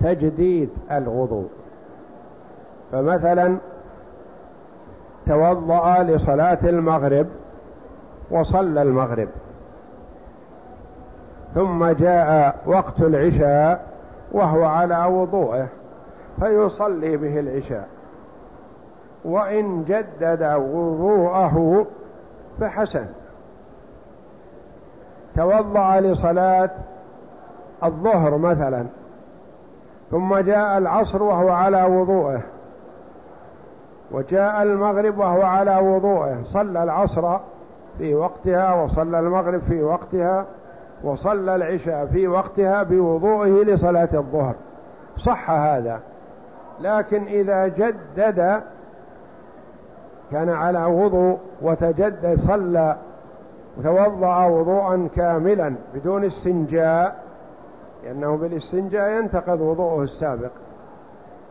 تجديد الوضوء. فمثلا توضأ لصلاة المغرب وصلى المغرب. ثم جاء وقت العشاء وهو على وضوءه فيصلي به العشاء. وإن جدد وضوءه فحسن. توضأ لصلاة الظهر مثلا ثم جاء العصر وهو على وضوءه وجاء المغرب وهو على وضوءه صلى العصر في وقتها وصلى المغرب في وقتها وصلى العشاء في وقتها بوضوئه لصلاة الظهر. صح هذا. لكن إذا جدد كان على وضوء وتجدد صلى وتوضأ وضوءا كاملا بدون استنجاء لأنه بالاستنجاء ينتقض وضوءه السابق.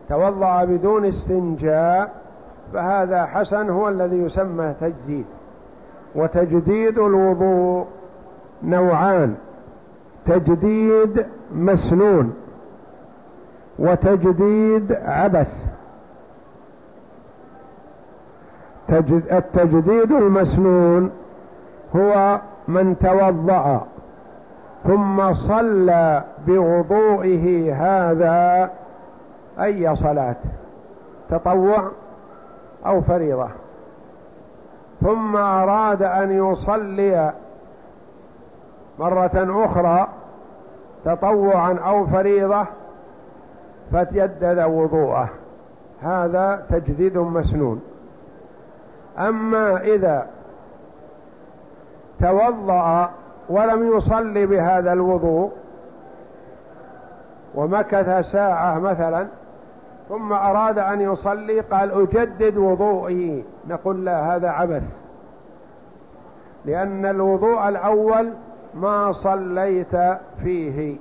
توضأ بدون استنجاء فهذا حسن هو الذي يسمى تجديد. وتجديد الوضوء نوعان تجديد مسنون وتجديد عبث. التجديد المسنون هو من توضأ. ثم صلى بوضوئه هذا أي صلاة تطوع أو فريضة. ثم أراد أن يصلي مرة أخرى تطوعا أو فريضة فتجدد وضوءه. هذا تجديد مسنون. أما إذا توضأ ولم يصلي بهذا الوضوء ومكث ساعة مثلا ثم أراد أن يصلي قال أجدد وضوئي. نقول لا هذا عبث. لأن الوضوء الأول ما صليت فيه.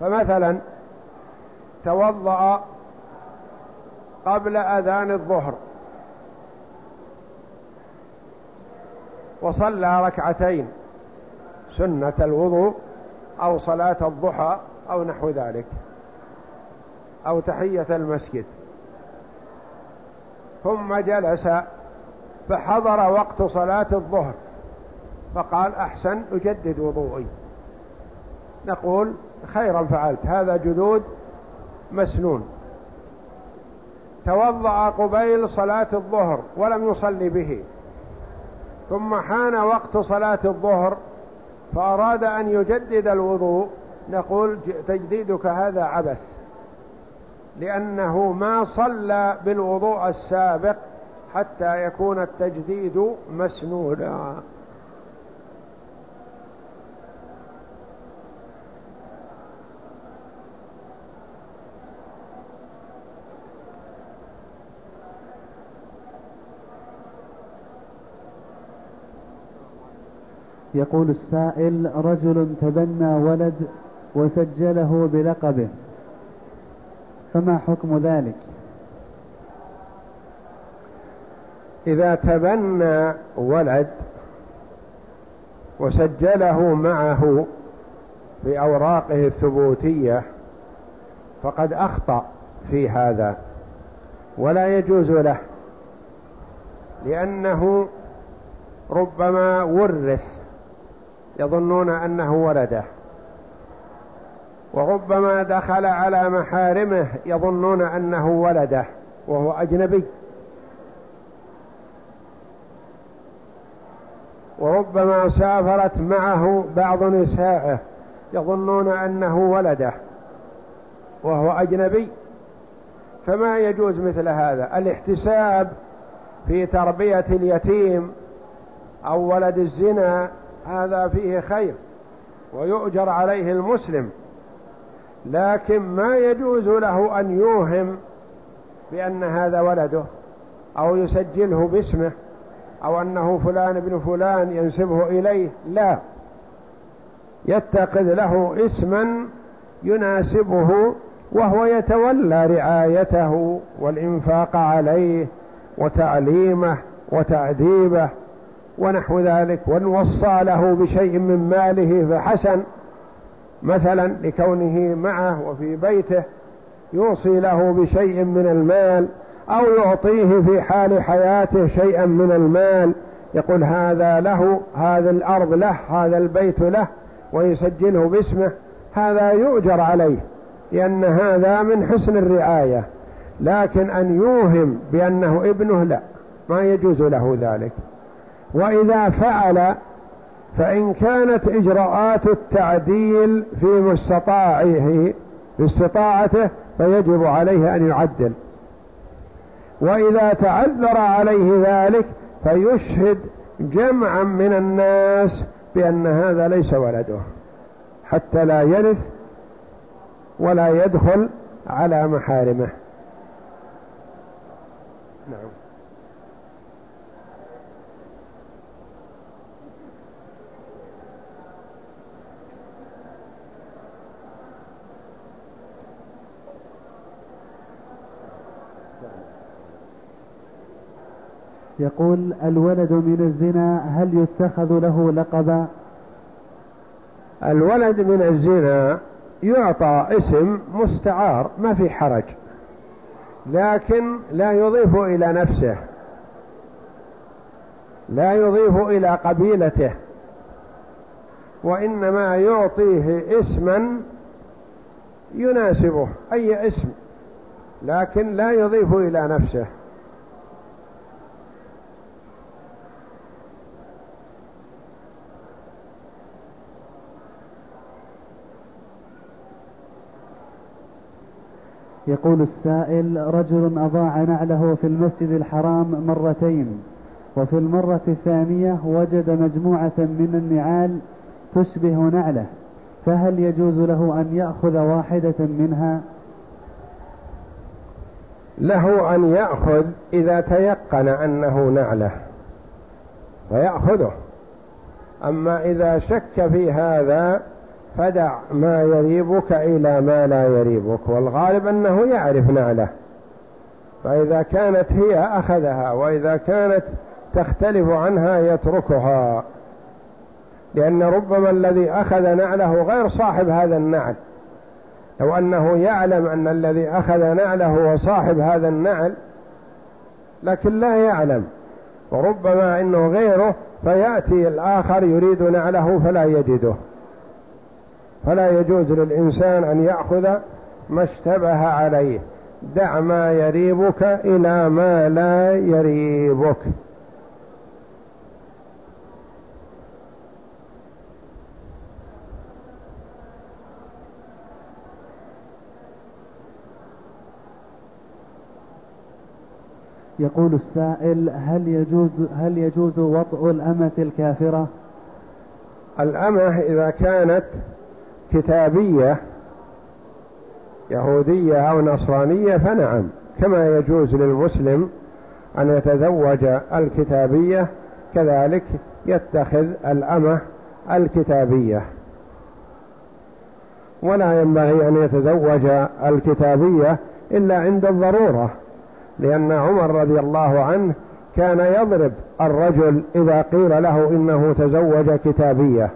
فمثلا توضأ قبل أذان الظهر وصلى ركعتين. سنة الوضوء أو صلاة الضحى أو نحو ذلك أو تحية المسجد. ثم جلس فحضر وقت صلاة الظهر فقال أحسن أجدد وضوئي. نقول خيرا فعلت هذا جدود مسنون. توضأ قبيل صلاة الظهر ولم يصلي به ثم حان وقت صلاة الظهر فأراد أن يجدد الوضوء نقول تجديدك هذا عبث. لأنه ما صلى بالوضوء السابق حتى يكون التجديد مسنودا. يقول السائل رجل تبنى ولد وسجله بلقبه فما حكم ذلك؟ إذا تبنى ولد وسجله معه في أوراقه الثبوتية فقد أخطأ في هذا ولا يجوز له لأنه ربما ورث يظنون أنه ولده. وربما دخل على محارمه يظنون أنه ولده وهو أجنبي. وربما سافرت معه بعض نسائه يظنون أنه ولده وهو أجنبي. فما يجوز مثل هذا؟ الاحتساب في تربية اليتيم أو ولد الزنا هذا فيه خير ويؤجر عليه المسلم لكن ما يجوز له أن يوهم بأن هذا ولده أو يسجله باسمه أو أنه فلان ابن فلان ينسبه إليه لا. يتخذ له اسما يناسبه وهو يتولى رعايته والإنفاق عليه وتعليمه وتأديبه ونحو ذلك ونوصى له بشيء من ماله فحسن مثلا لكونه معه وفي بيته يوصي له بشيء من المال أو يعطيه في حال حياته شيئا من المال يقول هذا له هذا الأرض له هذا البيت له ويسجله باسمه هذا يؤجر عليه لأن هذا من حسن الرعاية لكن أن يوهم بأنه ابنه لا ما يجوز له ذلك. وإذا فعل فإن كانت إجراءات التعديل في مستطاعه باستطاعته فيجب عليه أن يعدل. وإذا تعذر عليه ذلك فيشهد جمعا من الناس بأن هذا ليس ولده حتى لا يرث ولا يدخل على محارمه نعم يقول الولد من الزنا هل يتخذ له لقبا؟ الولد من الزنا يعطى اسم مستعار ما في حرج لكن لا يضيف إلى نفسه لا يضيف إلى قبيلته وإنما يعطيه اسما يناسبه أي اسم لكن لا يضيف إلى نفسه. يقول السائل رجل أضاع نعله في المسجد الحرام مرتين وفي المرة الثانية وجد مجموعة من النعال تشبه نعله فهل يجوز له أن يأخذ واحدة منها؟ له أن يأخذ إذا تيقن أنه نعله فيأخذه أما إذا شك في هذا فدع ما يريبك إلى ما لا يريبك والغالب أنه يعرف نعله. فإذا كانت هي أخذها وإذا كانت تختلف عنها يتركها. لأن ربما الذي أخذ نعله غير صاحب هذا النعل. لو أنه يعلم أن الذي أخذ نعله هو صاحب هذا النعل لكن لا يعلم. وربما إنه غيره فيأتي الآخر يريد نعله فلا يجده. فلا يجوز للإنسان أن يأخذ ما اشتبه عليه دع ما يريبك إلى ما لا يريبك يقول السائل هل يجوز هل يجوز وطء الأمة الكافرة؟ الأمة إذا كانت كتابية يهودية أو نصرانية فنعم كما يجوز للمسلم أن يتزوج الكتابية كذلك يتخذ الأمة الكتابية. ولا ينبغي أن يتزوج الكتابية إلا عند الضرورة لأن عمر رضي الله عنه كان يضرب الرجل إذا قيل له إنه تزوج كتابية.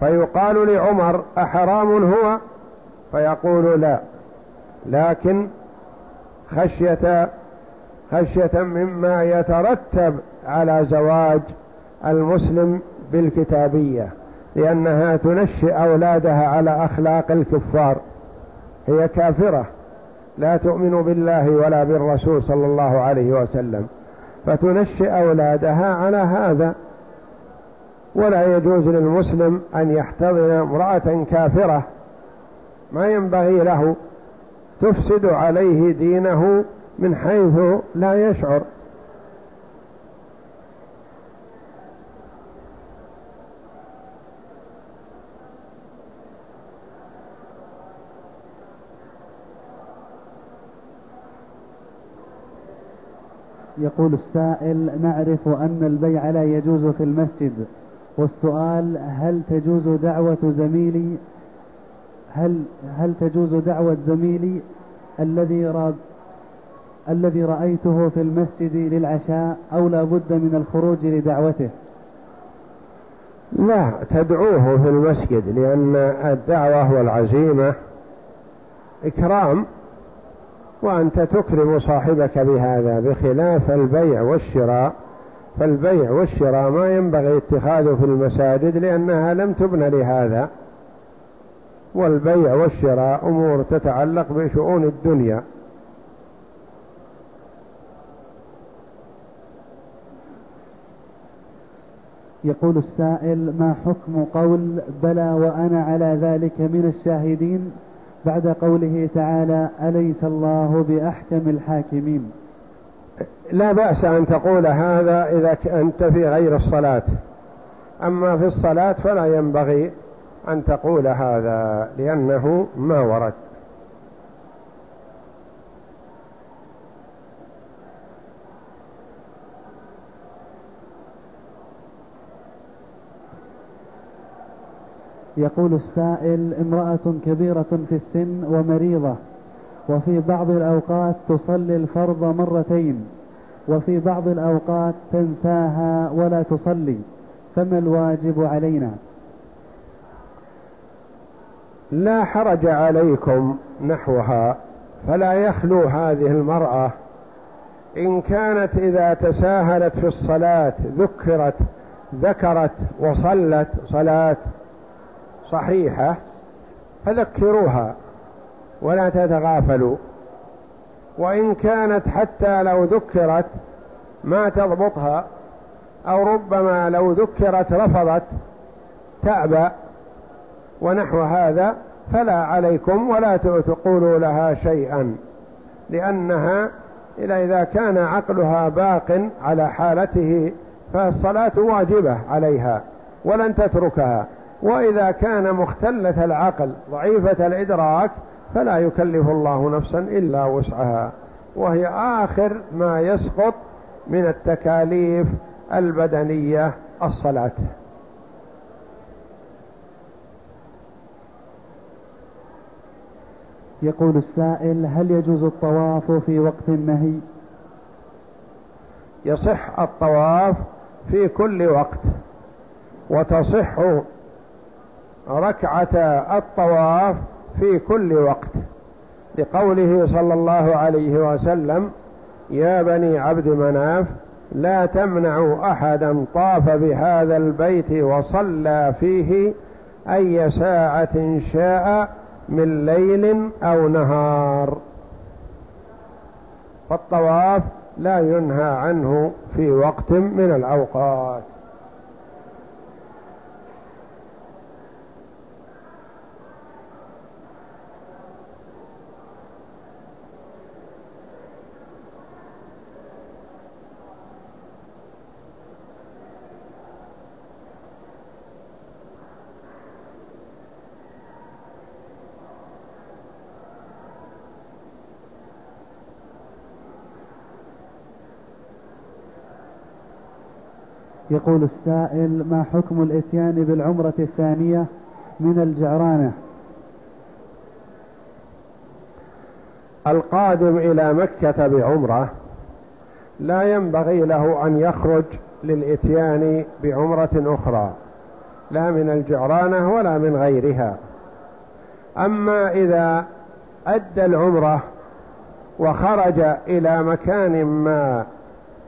فيقال لعمر أحرام هو؟ فيقول لا. لكن خشية خشية مما يترتب على زواج المسلم بالكتابية لأنها تنشئ أولادها على أخلاق الكفار. هي كافرة. لا تؤمن بالله ولا بالرسول صلى الله عليه وسلم. فتنشئ أولادها على هذا. ولا يجوز للمسلم أن يحتضن امرأة كافرة. ما ينبغي له تفسد عليه دينه من حيث لا يشعر. يقول السائل نعرف أن البيع لا يجوز في المسجد. والسؤال هل تجوز دعوة زميلي؟ هل هل تجوز دعوة زميلي الذي راب الذي رأيته في المسجد للعشاء أو لا بد من الخروج لدعوته؟ لا تدعوه في المسجد لأن الدعوة والعزيمة إكرام وأنت تكرم صاحبك بهذا بخلاف البيع والشراء. فالبيع والشراء ما ينبغي اتخاذه في المساجد لأنها لم تبنى لهذا. والبيع والشراء أمور تتعلق بشؤون الدنيا. يقول السائل ما حكم قول بلى وأنا على ذلك من الشاهدين بعد قوله تعالى أليس الله بأحكم الحاكمين لا بأس أن تقول هذا إذا أنت في غير الصلاة. أما في الصلاة فلا ينبغي أن تقول هذا لأنه ما ورد. يقول السائل امرأة كبيرة في السن ومريضة. وفي بعض الأوقات تصلي الفرض مرتين وفي بعض الأوقات تنساها ولا تصلي فما الواجب علينا؟ لا حرج عليكم نحوها فلا يخلو هذه المرأة. إن كانت إذا تساهلت في الصلاة ذكرت ذكرت وصلت صلاة صحيحة فذكروها. ولا تتغافلوا. وإن كانت حتى لو ذكرت ما تضبطها أو ربما لو ذكرت رفضت تأبى ونحو هذا فلا عليكم ولا تقولوا لها شيئا لأنها إذا كان عقلها باق على حالته فالصلاة واجبة عليها ولن تتركها. وإذا كان مختلة العقل ضعيفة الإدراك فلا يكلف الله نفسا إلا وسعها. وهي آخر ما يسقط من التكاليف البدنية الصلاة. يقول السائل هل يجوز الطواف في وقت النهي يصح الطواف في كل وقت وتصح ركعة الطواف في كل وقت. لقوله صلى الله عليه وسلم يا بني عبد مناف لا تمنعوا أحدا طاف بهذا البيت وصلى فيه أي ساعة شاء من ليل أو نهار. فالطواف لا ينهى عنه في وقت من الأوقات. يقول السائل ما حكم الإتيان بالعمرة الثانية من الجعرانة؟ القادم إلى مكة بعمرة لا ينبغي له أن يخرج للإتيان بعمرة أخرى لا من الجعرانة ولا من غيرها. أما إذا أدى العمرة وخرج إلى مكان ما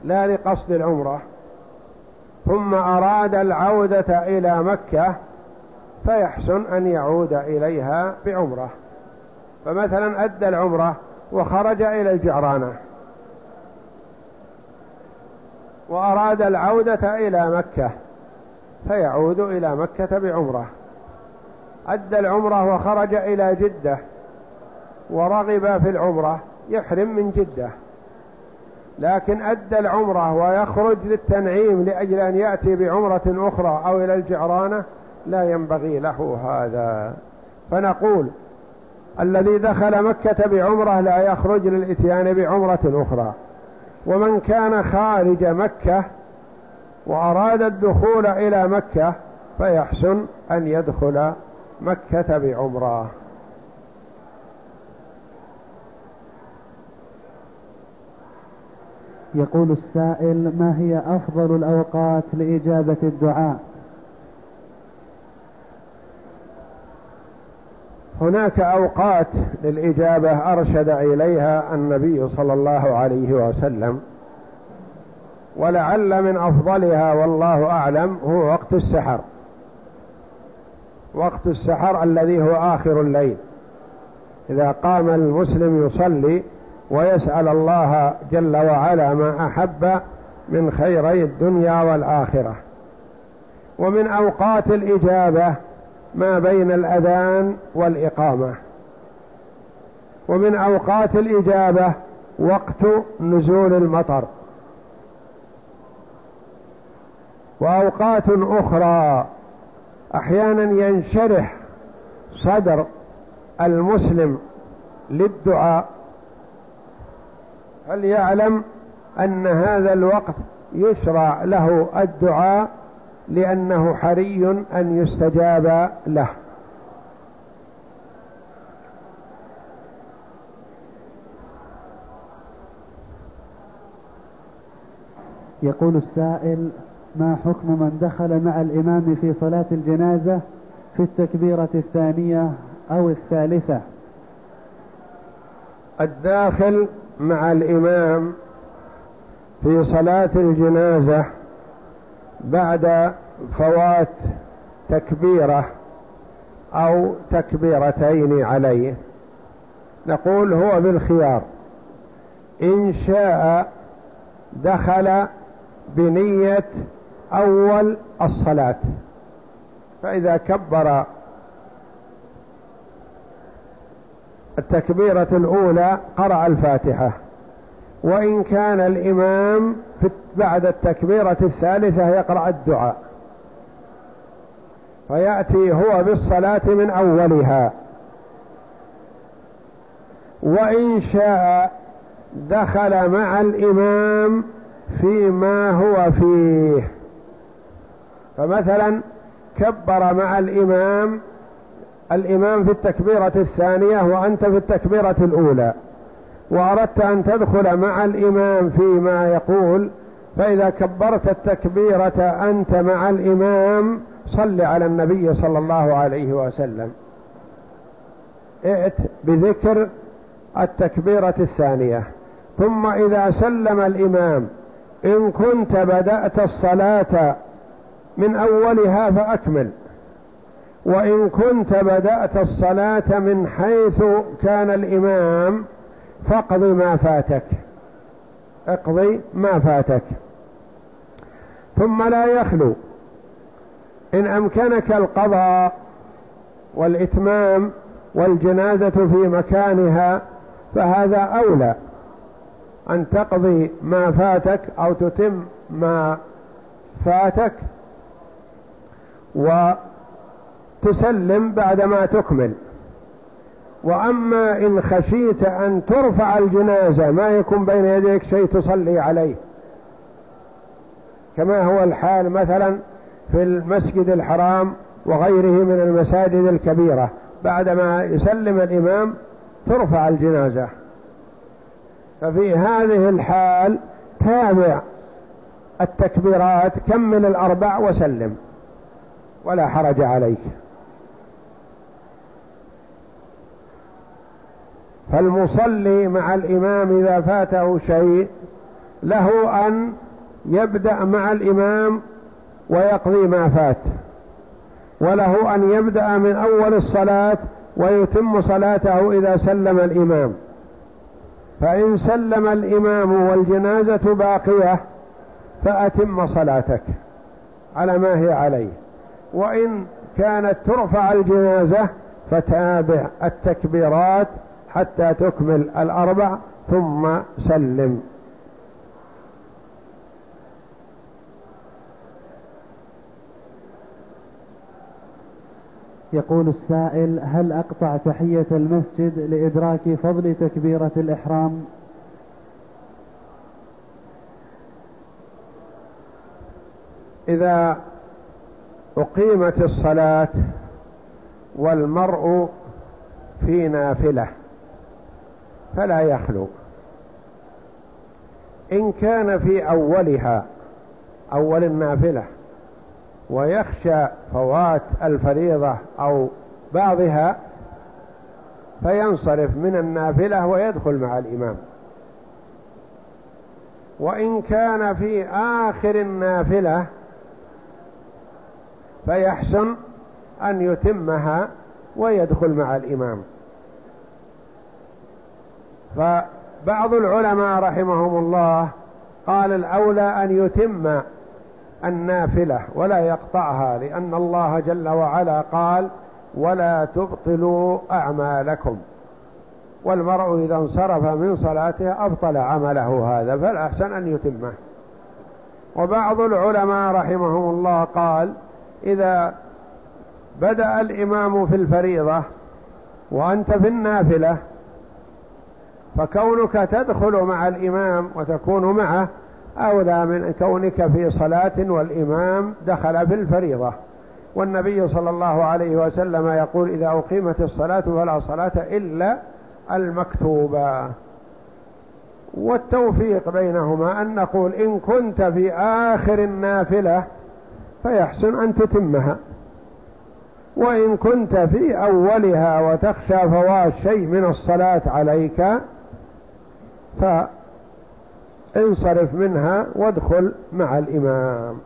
لا لقصد العمرة ثم أراد العودة إلى مكة فيحسن أن يعود إليها بعمرة. فمثلا أدى العمرة وخرج إلى الجعرانة. وأراد العودة إلى مكة فيعود إلى مكة بعمرة. أدى العمرة وخرج إلى جدة ورغب في العمرة يحرم من جدة. لكن أدى العمرة ويخرج للتنعيم لأجل أن يأتي بعمرة أخرى أو إلى الجعرانة لا ينبغي له هذا. فنقول الذي دخل مكة بعمرة لا يخرج للإتيان بعمرة أخرى. ومن كان خارج مكة وأراد الدخول إلى مكة فيحسن أن يدخل مكة بعمرة. يقول السائل ما هي أفضل الأوقات لإجابة الدعاء؟ هناك أوقات للإجابة أرشد إليها النبي صلى الله عليه وسلم ولعل من أفضلها والله أعلم هو وقت السحر. وقت السحر الذي هو آخر الليل. إذا قام المسلم يصلي ويسأل الله جل وعلا ما أحب من خيري الدنيا والآخرة. ومن أوقات الإجابة ما بين الأذان والإقامة. ومن أوقات الإجابة وقت نزول المطر. وأوقات أخرى أحيانا ينشرح صدر المسلم للدعاء. فليعلم أن هذا الوقت يشرع له الدعاء لأنه حري أن يستجاب له. يقول السائل ما حكم من دخل مع الإمام في صلاة الجنازة في التكبيرة الثانية أو الثالثة؟ الداخل مع الإمام في صلاة الجنازة بعد فوات تكبيرة أو تكبيرتين عليه. نقول هو بالخيار. إن شاء دخل بنية أول الصلاة. فإذا كبر التكبيرة الأولى قرأ الفاتحة. وإن كان الإمام بعد التكبيرة الثالثة يقرأ الدعاء. فيأتي هو بالصلاة من أولها. وإن شاء دخل مع الإمام فيما هو فيه. فمثلا كبر مع الإمام الإمام في التكبيرة الثانية وأنت في التكبيرة الأولى. وأردت أن تدخل مع الإمام فيما يقول فإذا كبرت التكبيرة أنت مع الإمام صل على النبي صلى الله عليه وسلم. ائت بذكر التكبيرة الثانية. ثم إذا سلم الإمام إن كنت بدأت الصلاة من أولها فأكمل. وإن كنت بدأت الصلاة من حيث كان الإمام فاقض ما فاتك. اقضي ما فاتك. ثم لا يخلو. إن أمكنك القضاء والإتمام والجنازة في مكانها فهذا أولى. أن تقضي ما فاتك أو تتم ما فاتك. وتسلم بعدما تكمل. وأما إن خشيت أن ترفع الجنازة ما يكون بين يديك شيء تصلي عليه. كما هو الحال مثلا في المسجد الحرام وغيره من المساجد الكبيرة. بعدما يسلم الإمام ترفع الجنازة. ففي هذه الحال تابع التكبيرات كمل الأربع وسلم. ولا حرج عليك. فالمصلي مع الإمام إذا فاته شيء له أن يبدأ مع الإمام ويقضي ما فات وله أن يبدأ من أول الصلاة ويتم صلاته إذا سلم الإمام. فإن سلم الإمام والجنازة باقية فأتم صلاتك على ما هي عليه. وإن كانت ترفع الجنازة فتابع التكبيرات حتى تكمل الأربع ثم سلم. يقول السائل هل أقطع تحية المسجد لإدراك فضل تكبيرة الإحرام؟ إذا أقيمت الصلاة والمرء في نافلة فلا يخلو. إن كان في أولها أول النافلة ويخشى فوات الفريضة أو بعضها فينصرف من النافلة ويدخل مع الإمام. وإن كان في آخر النافلة فيحسن أن يتمها ويدخل مع الإمام. فبعض العلماء رحمهم الله قال الأولى أن يتم النافلة ولا يقطعها لأن الله جل وعلا قال ولا تبطلوا أعمالكم والمرء إذا انصرف من صلاته أبطل عمله هذا فالأحسن أن يتمه؟ وبعض العلماء رحمهم الله قال إذا بدأ الإمام في الفريضة وأنت في النافلة فكونك تدخل مع الإمام وتكون معه أولى من كونك في صلاة والإمام دخل في الفريضة والنبي صلى الله عليه وسلم يقول إذا أقيمت الصلاة فلا صلاة إلا المكتوبة والتوفيق بينهما أن نقول إن كنت في آخر النافلة فيحسن أن تتمها وإن كنت في أولها وتخشى فوات شيء من الصلاة عليك فانصرف منها وادخل مع الإمام.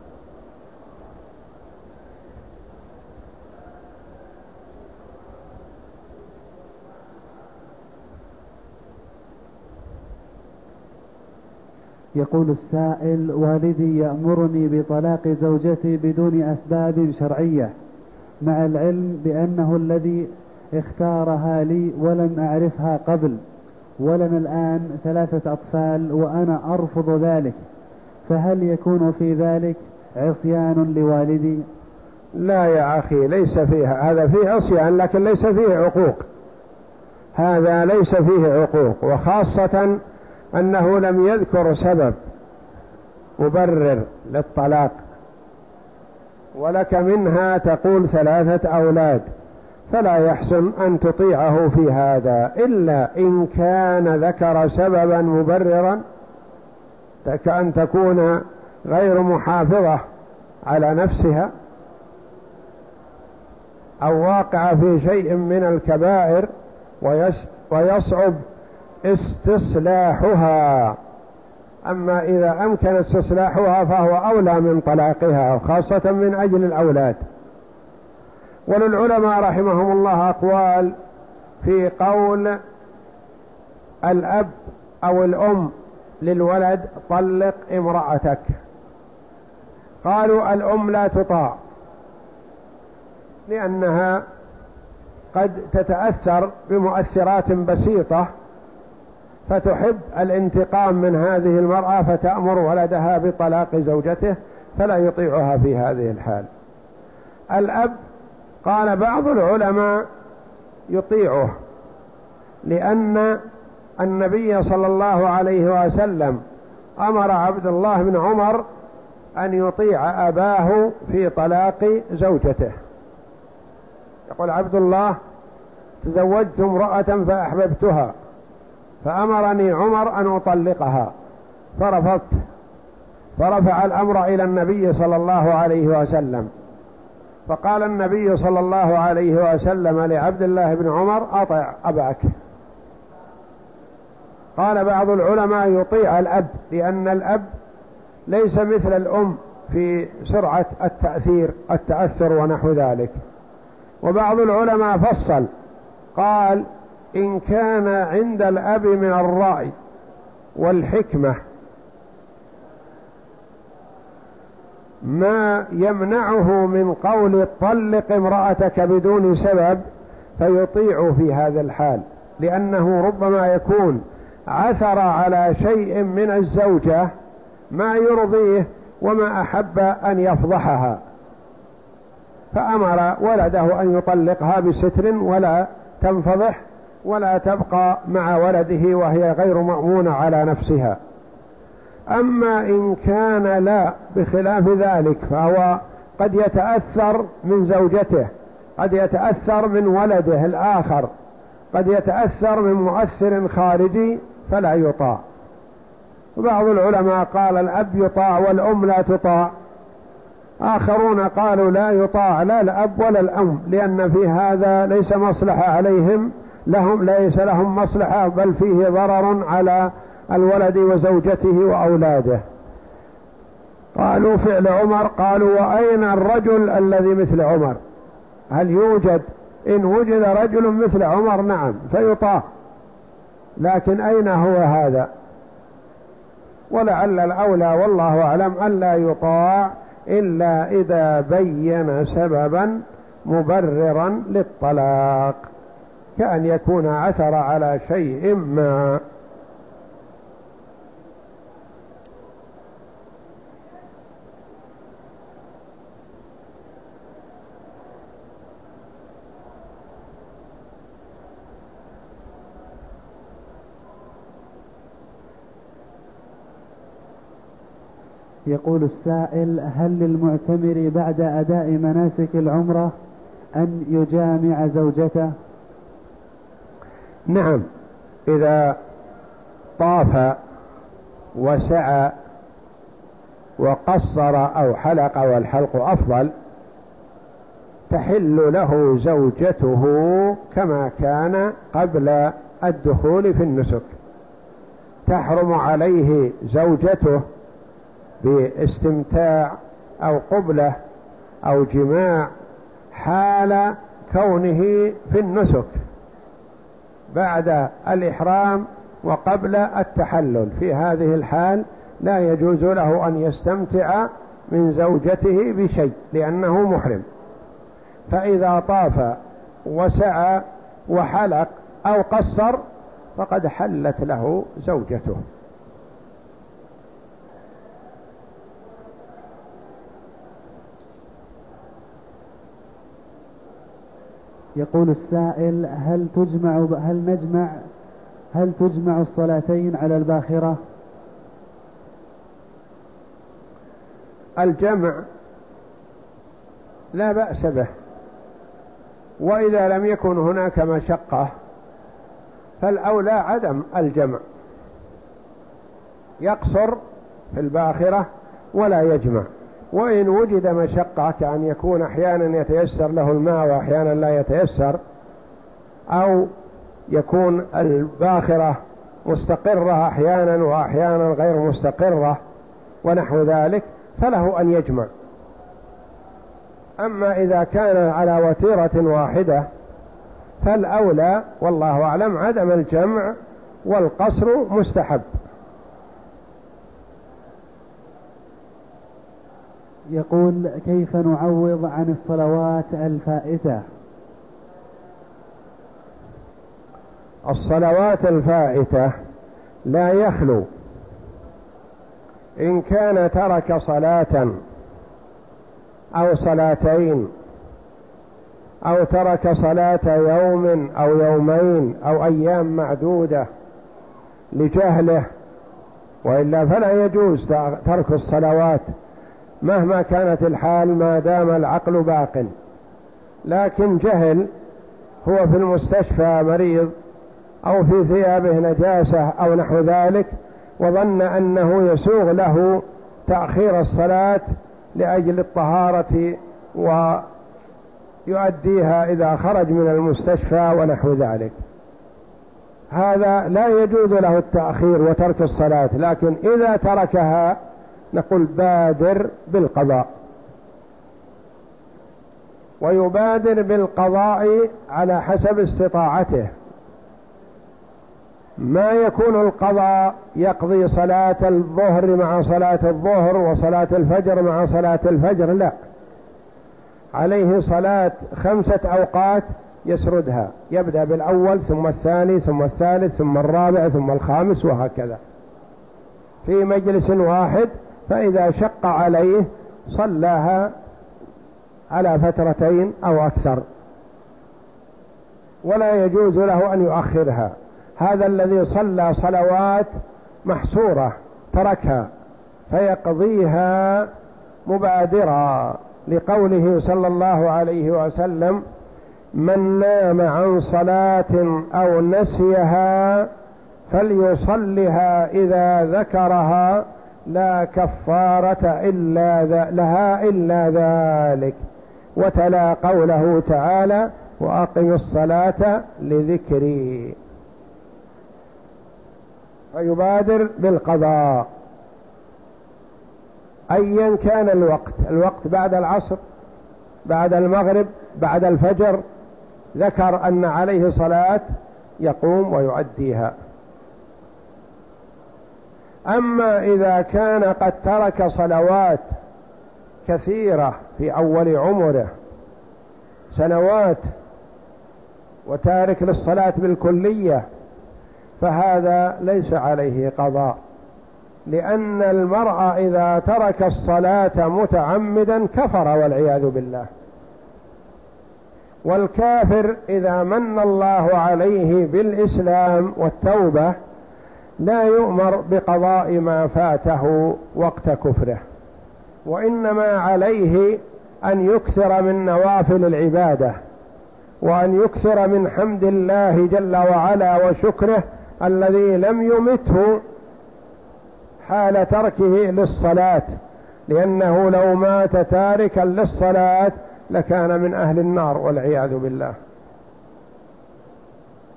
يقول السائل والدي يأمرني بطلاق زوجتي بدون أسباب شرعية مع العلم بأنه الذي اختارها لي ولم أعرفها قبل. ولنا الآن ثلاثة أطفال وأنا أرفض ذلك. فهل يكون في ذلك عصيان لوالدي؟ لا يا أخي ليس فيها هذا فيه عصيان لكن ليس فيه عقوق. هذا ليس فيه عقوق وخاصة أنه لم يذكر سبب مبرر للطلاق. ولك منها تقول ثلاثة أولاد. فلا يحسن أن تطيعه في هذا إلا إن كان ذكر سببا مبررا كأن تكون غير محافظة على نفسها أو واقع في شيء من الكبائر ويصعب استصلاحها. أما إذا أمكن استصلاحها فهو أولى من طلاقها خاصة من أجل الأولاد. وللعلماء رحمهم الله أقوال في قول الأب أو الأم للولد طلق امرأتك. قالوا الأم لا تطاع لأنها قد تتأثر بمؤثرات بسيطة فتحب الانتقام من هذه المرأة فتأمر ولدها بطلاق زوجته فلا يطيعها في هذه الحال. الأب قال بعض العلماء يطيعه لأن النبي صلى الله عليه وسلم أمر عبد الله بن عمر أن يطيع أباه في طلاق زوجته. يقول عبد الله تزوجت امرأة فأحببتها فأمرني عمر أن أطلقها فرفضت فرفع الأمر إلى النبي صلى الله عليه وسلم. فقال النبي صلى الله عليه وسلم لعبد الله بن عمر أطع أباك. قال بعض العلماء يطيع الأب لأن الأب ليس مثل الأم في سرعة التأثير التأثر ونحو ذلك. وبعض العلماء فصل قال إن كان عند الأب من الرأي والحكمة ما يمنعه من قول طلق امرأتك بدون سبب فيطيع في هذا الحال. لأنه ربما يكون عثر على شيء من الزوجة ما يرضيه وما أحب أن يفضحها. فأمر ولده أن يطلقها بستر ولا تنفضح ولا تبقى مع ولده وهي غير مأمونة على نفسها. أما إن كان لا بخلاف ذلك فهو قد يتأثر من زوجته قد يتأثر من ولده الآخر قد يتأثر من مؤثر خارجي فلا يطاع. بعض العلماء قال الأب يطاع والأم لا تطاع. آخرون قالوا لا يطاع لا الأب ولا الأم لأن في هذا ليس مصلحة عليهم لهم ليس لهم مصلحة بل فيه ضرر على الولد وزوجته وأولاده. قالوا فعل عمر قالوا وأين الرجل الذي مثل عمر؟ هل يوجد؟ إن وجد رجل مثل عمر نعم فيطاع. لكن أين هو هذا؟ ولعل الأولى والله أعلم ألا يطاع إلا إذا بين سببا مبررا للطلاق كأن يكون عثر على شيء ما. يقول السائل هل للمعتمر بعد أداء مناسك العمرة أن يجامع زوجته؟ نعم. إذا طاف وسعى وقصر أو حلق والحلق أفضل تحل له زوجته كما كان قبل الدخول في النسك. تحرم عليه زوجته باستمتاع أو قبلة أو جماع حال كونه في النسك بعد الإحرام وقبل التحلل. في هذه الحال لا يجوز له أن يستمتع من زوجته بشيء لأنه محرم. فإذا طاف وسعى وحلق أو قصر فقد حلت له زوجته. يقول السائل هل تجمع هل نجمع هل تجمع الصلاتين على الباخرة؟ الجمع لا بأس به وإذا لم يكن هناك مشقة فالأولى عدم الجمع يقصر في الباخرة ولا يجمع. وإن وجد مشقة كأن يكون أحيانا يتيسر له الماء وأحيانا لا يتيسر أو يكون الباخرة مستقرة أحيانا وأحيانا غير مستقرة ونحو ذلك فله أن يجمع. أما إذا كان على وتيرة واحدة فالأولى والله أعلم عدم الجمع والقصر مستحب. يقول كيف نعوض عن الصلوات الفائتة؟ الصلوات الفائتة لا يخلو. إن كان ترك صلاة أو صلاتين أو ترك صلاة يوم أو يومين أو أيام معدودة لجهله وإلا فلا يجوز ترك الصلوات مهما كانت الحال ما دام العقل باق. لكن جهل هو في المستشفى مريض أو في ثيابه نجاسة أو نحو ذلك وظن أنه يسوغ له تأخير الصلاة لأجل الطهارة ويؤديها إذا خرج من المستشفى ونحو ذلك. هذا لا يجوز له التأخير وترك الصلاة لكن إذا تركها نقول بادر بالقضاء. ويبادر بالقضاء على حسب استطاعته. ما يكون القضاء يقضي صلاة الظهر مع صلاة الظهر وصلاة الفجر مع صلاة الفجر لا. عليه صلاة خمسة أوقات يسردها. يبدأ بالأول ثم الثاني ثم الثالث ثم الرابع ثم الخامس وهكذا. في مجلس واحد فإذا شق عليه صلاها على فترتين أو أكثر. ولا يجوز له أن يؤخرها. هذا الذي صلى صلوات محصورة تركها فيقضيها مبادرا لقوله صلى الله عليه وسلم من نام عن صلاة أو نسيها فليصلها إذا ذكرها لا كفارة إلا لها إلا ذلك. وتلا قوله تعالى وأقم الصلاة لذكري. فيبادر بالقضاء. أيا كان الوقت. الوقت بعد العصر بعد المغرب بعد الفجر. ذكر أن عليه صلاة يقوم ويؤديها. أما إذا كان قد ترك صلوات كثيرة في أول عمره سنوات وتارك للصلاة بالكلية فهذا ليس عليه قضاء. لأن المرء إذا ترك الصلاة متعمدا كفر والعياذ بالله. والكافر إذا من الله عليه بالإسلام والتوبة لا يؤمر بقضاء ما فاته وقت كفره وإنما عليه أن يكثر من نوافل العبادة وأن يكثر من حمد الله جل وعلا وشكره الذي لم يمته حال تركه للصلاة لأنه لو مات تاركا للصلاة لكان من أهل النار والعياذ بالله.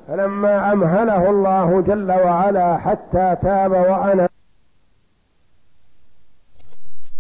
فلما أمهله الله جل وعلا حتى تاب وأنا